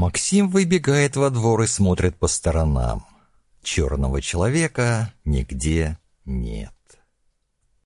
Максим выбегает во двор и смотрит по сторонам. Черного человека нигде нет.